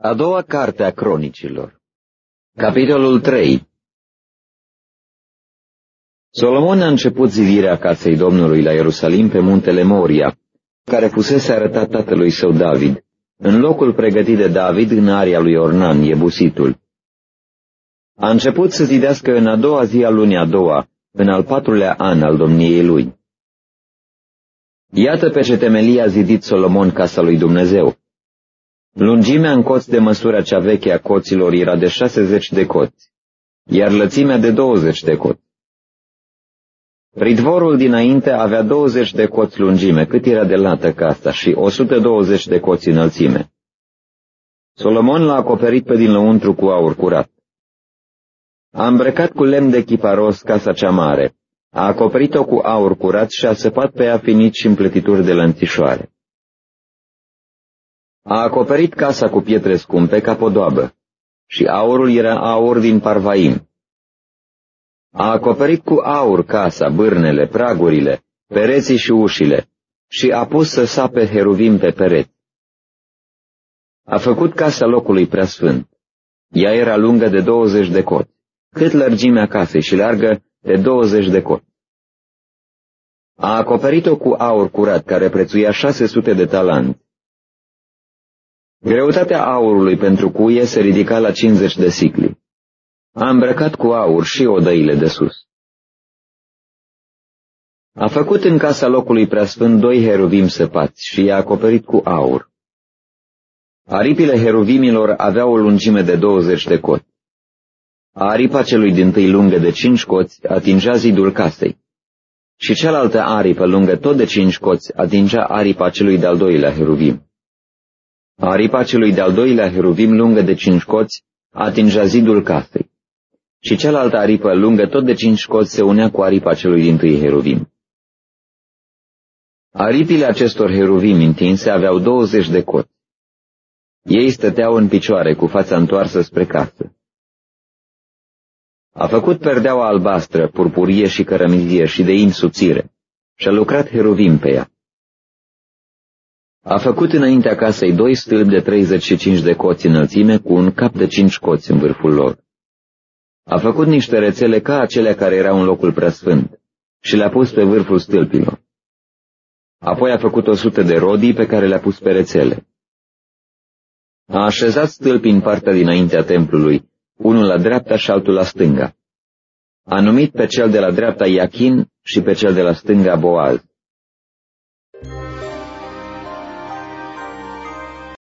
A doua carte a cronicilor Capitolul 3 Solomon a început zidirea casei Domnului la Ierusalim pe muntele Moria, care fusese arătat tatălui său David, în locul pregătit de David în aria lui Ornan, Iebusitul. A început să zidească în a doua zi a lunii a doua, în al patrulea an al domniei lui. Iată pe ce temelie a zidit Solomon casa lui Dumnezeu. Lungimea în coți de măsură cea veche a coților era de 60 de coți, iar lățimea de 20 de coți. Pridvorul dinainte avea 20 de coți lungime, cât era de lată casa, și 120 de coți înălțime. Solomon l-a acoperit pe din lăuntru cu aur curat. A îmbrăcat cu lemn de chiparos casa cea mare, a acoperit-o cu aur curat și a săpat pe ea finit și împletituri de lănțișoare. A acoperit casa cu pietre scumpe ca podoabă și aurul era aur din Parvaim. A acoperit cu aur casa, bârnele, pragurile, pereții și ușile și a pus să sape heruvim pe pereți. A făcut casa locului preasfânt. Ea era lungă de 20 de coți, cât lărgimea casei și largă de 20 de coți. A acoperit-o cu aur curat care prețuia 600 de talanți Greutatea aurului pentru cuie se ridica la 50 de sicli. A îmbrăcat cu aur și odăile de sus. A făcut în casa locului preasfânt doi heruvim săpați și i-a acoperit cu aur. Aripile heruvimilor aveau o lungime de 20 de coți. Aripa celui din tâi lungă de cinci coți atingea zidul casei și cealaltă aripă lungă tot de cinci coți atingea aripa celui de-al doilea heruvim. Aripa celui de-al doilea heruvim lungă de cinci coți atingea zidul casei. Și cealaltă aripă lungă tot de cinci coți se unea cu aripa celui din tâi heruvim. Aripile acestor heruvim întinse aveau douăzeci de coți. Ei stăteau în picioare cu fața întoarsă spre casă. A făcut perdeaua albastră, purpurie și cărămizie și de in subțire și a lucrat heruvim pe ea. A făcut înaintea casei doi stâlpi de 35 de coți înălțime cu un cap de cinci coți în vârful lor. A făcut niște rețele ca acelea care erau în locul preasfânt și le-a pus pe vârful stâlpilor. Apoi a făcut o sută de rodii pe care le-a pus pe rețele. A așezat stâlpii în partea dinaintea templului, unul la dreapta și altul la stânga. A numit pe cel de la dreapta Iachin și pe cel de la stânga Boaz.